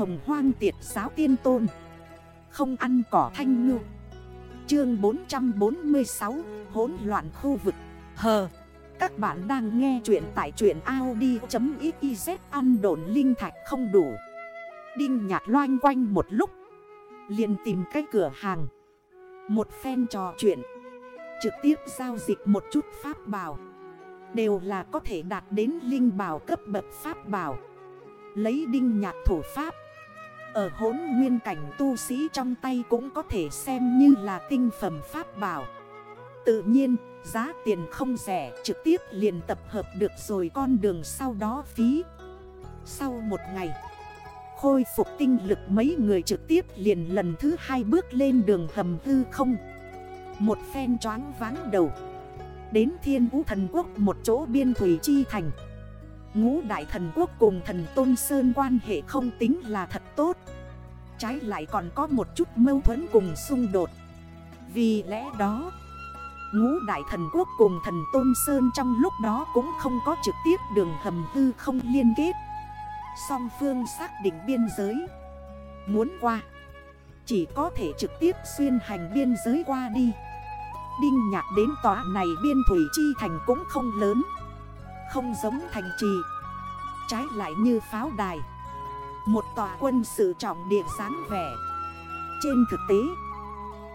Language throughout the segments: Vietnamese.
hồng hoang tiệt giáo tiên tôn. Không ăn cỏ thanh ngư. Chương 446 hỗn loạn khu vực. Hờ. Các bạn đang nghe chuyện tại chuyện Audi.xyz ăn đồn linh thạch không đủ. Đinh nhạt loanh quanh một lúc, liền tìm cái cửa hàng. Một phen trò chuyện, Trực tiếp giao dịch một chút pháp bảo. Đều là có thể đạt đến linh bảo cấp bậc pháp bảo. Lấy đinh nhạc thủ pháp ở hốn nguyên cảnh tu sĩ trong tay cũng có thể xem như là tinh phẩm pháp bảo. Tự nhiên, giá tiền không rẻ, trực tiếp liền tập hợp được rồi con đường sau đó phí. Sau một ngày, Khôi phục tinh lực mấy người trực tiếp liền lần thứ hai bước lên đường hầm hư không. Một phen choáng váng đầu, Đến thiên vũ thần quốc một chỗ biên thủy chi thành. Ngũ đại thần quốc cùng thần Tôn Sơn quan hệ không tính là thật tốt. Trái lại còn có một chút mâu thuẫn cùng xung đột. Vì lẽ đó, Ngũ đại thần quốc cùng thần Tôn Sơn trong lúc đó cũng không có trực tiếp đường hầm hư không liên kết. Song phương xác định biên giới. Muốn qua, Chỉ có thể trực tiếp xuyên hành biên giới qua đi. Đinh nhạc đến tòa này biên thủy chi thành cũng không lớn. Không giống thành trì. Trái lại như pháo đài. Một tòa quân sự trọng địa sáng vẻ. Trên thực tế,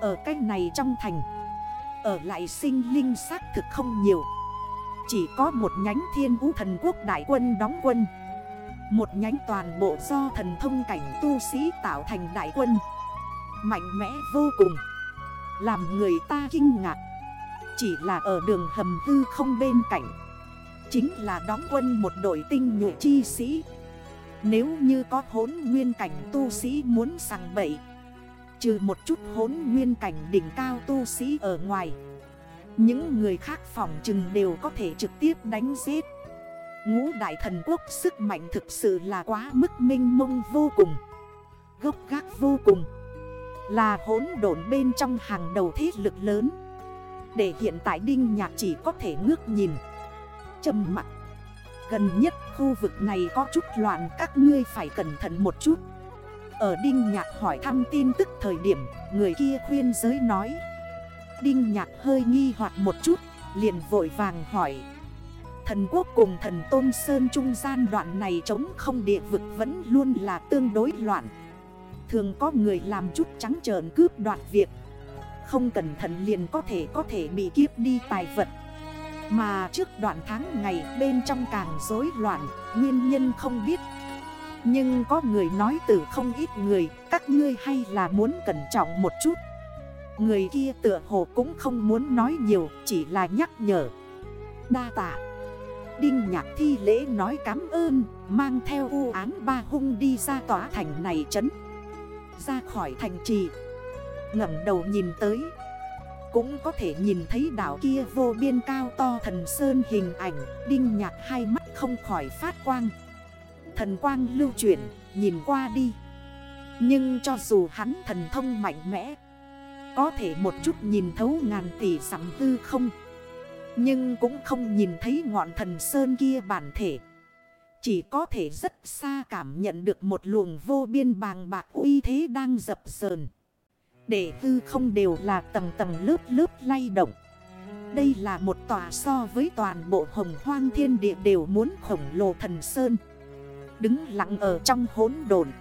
Ở cách này trong thành, Ở lại sinh linh xác thực không nhiều. Chỉ có một nhánh thiên vũ thần quốc đại quân đóng quân. Một nhánh toàn bộ do thần thông cảnh tu sĩ tạo thành đại quân. Mạnh mẽ vô cùng. Làm người ta kinh ngạc. Chỉ là ở đường hầm hư không bên cạnh. Chính là đóng quân một đội tinh nhuệ chi sĩ. Nếu như có hốn nguyên cảnh tu sĩ muốn sằng bậy, Trừ một chút hốn nguyên cảnh đỉnh cao tu sĩ ở ngoài, Những người khác phòng chừng đều có thể trực tiếp đánh giết. Ngũ đại thần quốc sức mạnh thực sự là quá mức minh mông vô cùng, Gốc gác vô cùng, Là hỗn độn bên trong hàng đầu thế lực lớn. Để hiện tại Đinh Nhạc chỉ có thể ngước nhìn Trầm mặt Gần nhất khu vực này có chút loạn, Các ngươi phải cẩn thận một chút. Ở Đinh Nhạc hỏi thăm tin tức thời điểm, Người kia khuyên giới nói. Đinh Nhạc hơi nghi hoặc một chút, Liền vội vàng hỏi. Thần quốc cùng thần Tôn Sơn trung gian đoạn này chống không địa vực vẫn luôn là tương đối loạn. Thường có người làm chút trắng trợn cướp đoạt việc. Không cẩn thận liền có thể có thể bị kiếp đi tài vật. Mà trước đoạn tháng ngày bên trong càng rối loạn, Nguyên nhân không biết. Nhưng có người nói từ không ít người, Các ngươi hay là muốn cẩn trọng một chút. Người kia tựa hồ cũng không muốn nói nhiều, Chỉ là nhắc nhở. Đa tạ. Đinh nhạc thi lễ nói cảm ơn, Mang theo u án ba hung đi ra tỏa thành này trấn. Ra khỏi thành trì. Ngẩm đầu nhìn tới cũng có thể nhìn thấy đảo kia vô biên cao to thần sơn hình ảnh, Đinh nhạc hai mắt không khỏi phát quang Thần quang lưu chuyển, nhìn qua đi Nhưng cho dù hắn thần thông mạnh mẽ, Có thể một chút nhìn thấu ngàn tỷ sắm tư không nhưng cũng không nhìn thấy ngọn thần sơn kia bản thể. Chỉ có thể rất xa cảm nhận được một luồng vô biên bàng bạc uy thế đang dập sờn. Để tư không đều là tầng tầng lớp lớp lay động. Đây là một tòa so với toàn bộ hồng hoang thiên địa đều muốn khổng lồ thần sơn. Đứng lặng ở trong hốn đồn.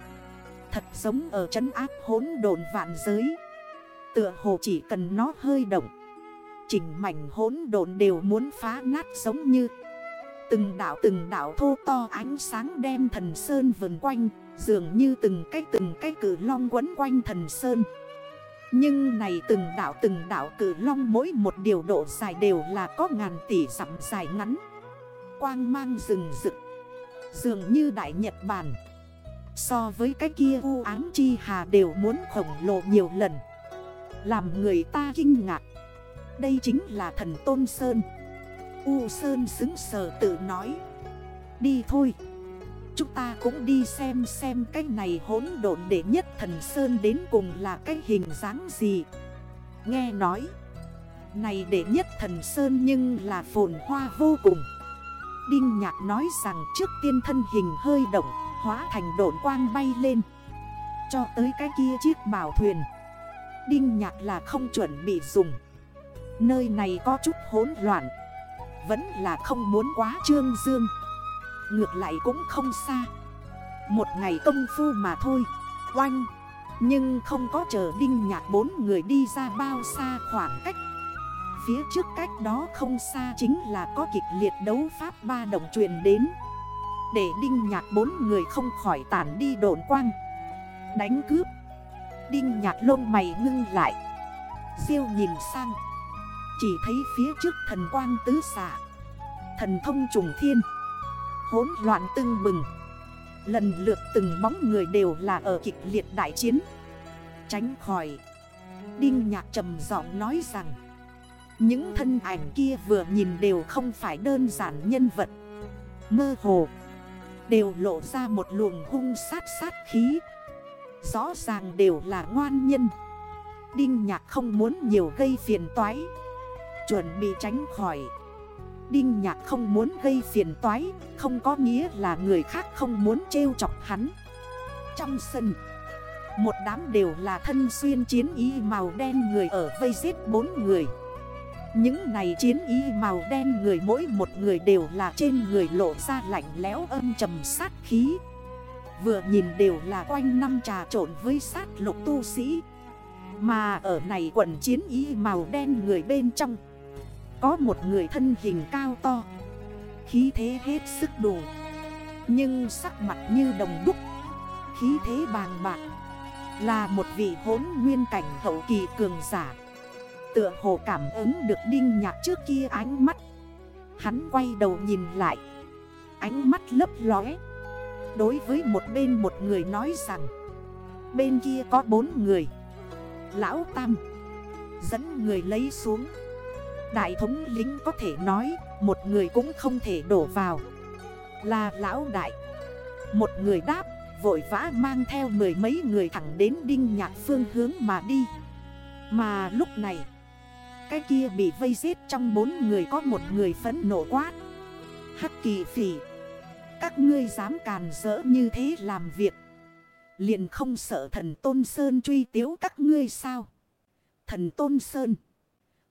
Thật giống ở trấn áp hốn đồn vạn giới. Tựa hồ chỉ cần nó hơi động Chỉnh mảnh hỗn đồn đều muốn phá nát giống như Từng đảo từng đảo thô to ánh sáng đem thần sơn vần quanh, Dường như từng cái từng cái cử long quấn quanh thần sơn nhưng này từng đảo từng đảo cử long mỗi một điều độ dài đều là có ngàn tỷ dặm dài ngắn. Quang mang rừng rực, Dường như đại Nhật Bản. So với cái kia u ám chi hà đều muốn khổng lồ nhiều lần. Làm người ta kinh ngạc. Đây chính là thần Tôn Sơn. U Sơn xứng sở tự nói. Đi thôi. Chúng ta cũng đi xem xem cái này hỗn độn để nhất thần Sơn đến cùng là cái hình dáng gì. Nghe nói, Này để nhất thần Sơn nhưng là phồn hoa vô cùng. Đinh Nhạc nói rằng trước tiên thân hình hơi động, Hóa thành độn quang bay lên. Cho tới cái kia chiếc bảo thuyền, Đinh nhạc là không chuẩn bị dùng. Nơi này có chút hỗn loạn, Vẫn là không muốn quá trương dương. Ngược lại cũng không xa. Một ngày công phu mà thôi. Oanh. Nhưng không có chờ đinh nhạc bốn người đi ra bao xa khoảng cách. Phía trước cách đó không xa chính là có kịch liệt đấu pháp ba đồng truyền đến. Để đinh nhạc bốn người không khỏi tản đi đồn quang. Đánh cướp. Đinh nhạc lông mày ngưng lại. Siêu nhìn sang. Chỉ thấy phía trước thần quang tứ xạ. Thần thông trùng thiên hỗn loạn tưng bừng. Lần lượt từng bóng người đều là ở kịch liệt đại chiến. Tránh khỏi. Đinh nhạc trầm giọng nói rằng, Những thân ảnh kia vừa nhìn đều không phải đơn giản nhân vật. Mơ hồ, Đều lộ ra một luồng hung sát sát khí. Rõ ràng đều là ngoan nhân. Đinh nhạc không muốn nhiều gây phiền toái. Chuẩn bị tránh khỏi. Đinh nhạc không muốn gây phiền toái, Không có nghĩa là người khác không muốn trêu chọc hắn. Trong sân, Một đám đều là thân xuyên chiến y màu đen người ở vây giết bốn người. Những này chiến y màu đen người mỗi một người đều là trên người lộ ra lạnh lẽo âm trầm sát khí. Vừa nhìn đều là quanh năm trà trộn với sát lục tu sĩ. Mà ở này quần chiến y màu đen người bên trong có một người thân hình cao to. Khí thế hết sức đủ Nhưng sắc mặt như đồng đúc. Khí thế bàng bạc. Là một vị hốn nguyên cảnh hậu kỳ cường giả. Tựa hồ cảm ứng được đinh nhạc trước kia ánh mắt. Hắn quay đầu nhìn lại. Ánh mắt lấp lóe. Đối với một bên một người nói rằng. Bên kia có bốn người. Lão Tam. Dẫn người lấy xuống. Đại thống lính có thể nói, Một người cũng không thể đổ vào. Là lão đại. Một người đáp, Vội vã mang theo mười mấy người thẳng đến đinh nhạc phương hướng mà đi. Mà lúc này, Cái kia bị vây giết trong bốn người có một người phấn nộ quát. Hắc kỳ phỉ, các ngươi dám càn rỡ như thế làm việc. Liền không sợ thần Tôn Sơn truy tiếu các ngươi sao? Thần Tôn Sơn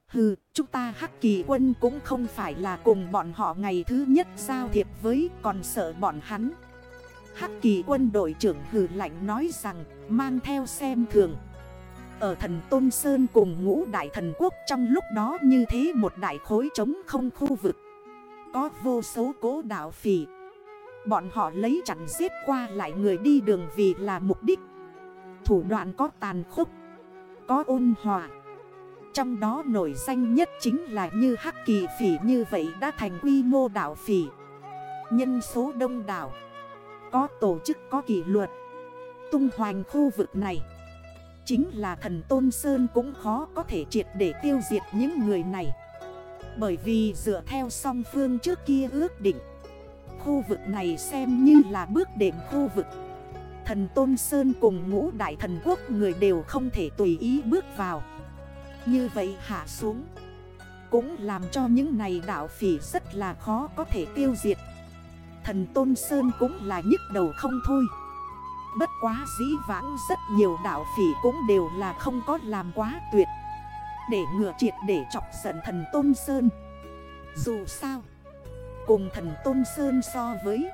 Hừ, chúng ta hắc kỳ quân cũng không phải là cùng bọn họ ngày thứ nhất giao thiệp với còn sợ bọn hắn. Hắc kỳ quân đội trưởng hừ lạnh nói rằng mang theo xem thường. Ở thần Tôn Sơn cùng ngũ đại thần quốc trong lúc đó như thế một đại khối trống không khu vực. Có vô số cố đạo phỉ Bọn họ lấy chặn giết qua lại người đi đường vì là mục đích. Thủ đoạn có tàn khốc Có ôn hòa. Trong đó nổi danh nhất chính là như hắc kỳ phỉ, như vậy đã thành quy mô đảo phỉ. Nhân số đông đảo, Có tổ chức, có kỷ luật. Tung hoành khu vực này, Chính là thần Tôn Sơn cũng khó có thể triệt để tiêu diệt những người này. Bởi vì dựa theo song phương trước kia ước định, khu vực này xem như là bước đệm khu vực. Thần Tôn Sơn cùng ngũ đại thần quốc người đều không thể tùy ý bước vào. Như vậy hạ xuống. Cũng làm cho những này đảo phỉ rất là khó có thể tiêu diệt. Thần Tôn Sơn cũng là nhức đầu không thôi. Bất quá dĩ vãng rất nhiều đảo phỉ cũng đều là không có làm quá tuyệt. Để ngừa triệt để chọc giận thần Tôn Sơn. Dù sao, Cùng thần Tôn Sơn so với,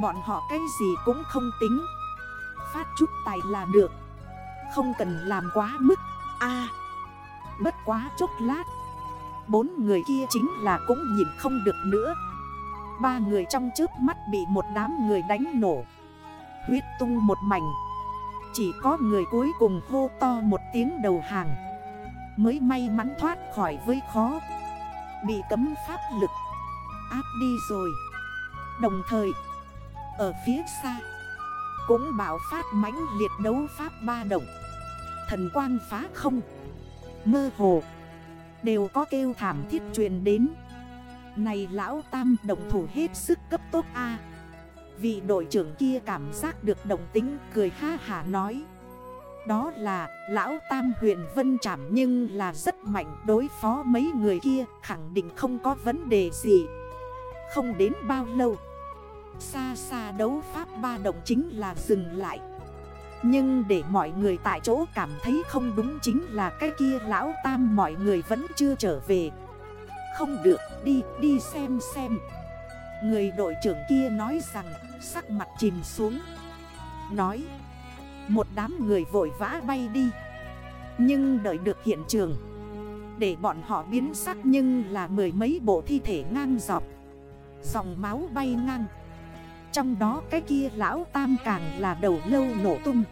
Bọn họ cái gì cũng không tính. Phát chút tài là được. Không cần làm quá mức. A Bất quá chốc lát. Bốn người kia chính là cũng nhìn không được nữa. Ba người trong trước mắt bị một đám người đánh nổ. Huyết tung một mảnh. Chỉ có người cuối cùng hô to một tiếng đầu hàng. Mới may mắn thoát khỏi với khó. Bị cấm pháp lực. Áp đi rồi. Đồng thời, Ở phía xa, Cũng bảo phát mãnh liệt đấu pháp ba động. Thần quang phá không. Mơ hồ. Đều có kêu thảm thiết truyền đến. Này lão tam đồng thủ hết sức cấp tốt A. Vị đội trưởng kia cảm giác được đồng tính, cười ha hà nói. Đó là, lão tam huyện vân trảm nhưng là rất mạnh, đối phó mấy người kia, khẳng định không có vấn đề gì. Không đến bao lâu. Xa xa đấu pháp ba động chính là dừng lại. Nhưng để mọi người tại chỗ cảm thấy không đúng chính là cái kia lão tam mọi người vẫn chưa trở về. Không được, đi đi xem xem. Người đội trưởng kia nói rằng, sắc mặt chìm xuống. Nói, Một đám người vội vã bay đi. Nhưng đợi được hiện trường, Để bọn họ biến sắc nhưng là mười mấy bộ thi thể ngang dọc. Dòng máu bay ngang. Trong đó cái kia lão tam càng là đầu lâu nổ tung.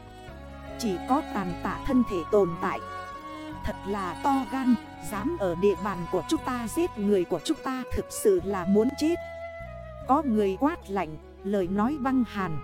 Chỉ có tàn tạ thân thể tồn tại. Thật là to gan, Dám ở địa bàn của chúng ta giết người của chúng ta thực sự là muốn chết. Có người quát lạnh, Lời nói băng hàn.